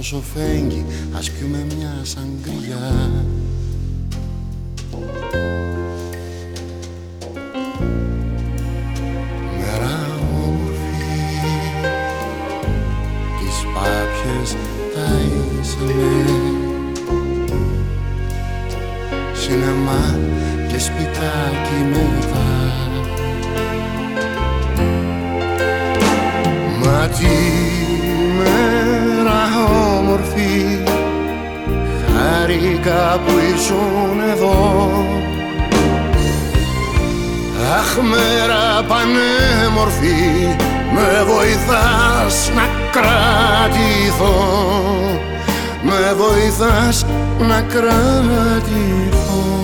όσο φέγγει ας πιούμε μια σαγκριά Μέρα όμορφη τις πάπιες ταΐσαμε Σινεμά και σπιτάκι μετά Χάρηκα που ήσουν εδώ. Αχ μέρα πανέμορφη Με βοηθάς να κρατηθώ. Με βοηθάς να κρατηθώ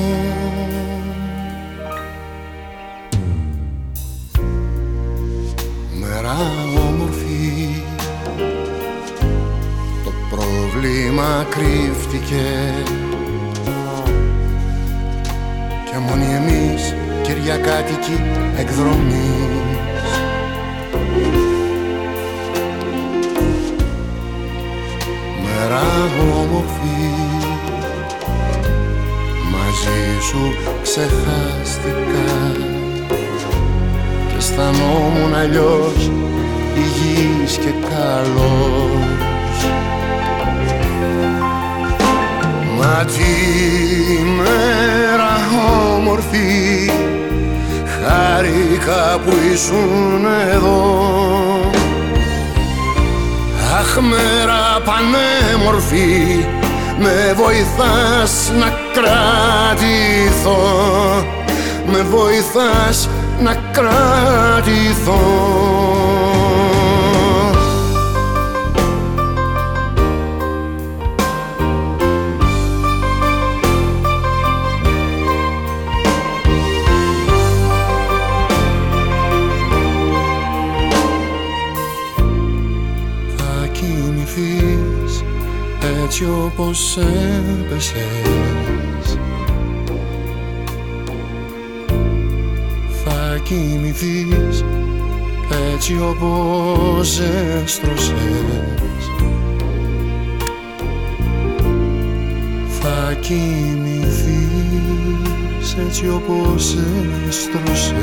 πρόβλημα κρύφτηκε. Και μόνοι εμείς Κυριακάτικη εκδρομής Μέρα όμορφη Μαζί σου ξεχάστηκα. Και αισθανόμουν αλλιώς υγιής και καλός Μα τη μέρα όμορφη. Χάρηκα που ήσουν εδώ. Αχ μέρα πανέμορφη. Με βοηθάς να κρατηθώ. Με βοηθάς να κρατηθώ έτσι όπως έπεσες. Θα κοιμηθείς έτσι όπως έστρωσες. Θα κοιμηθείς έτσι όπως έστρωσες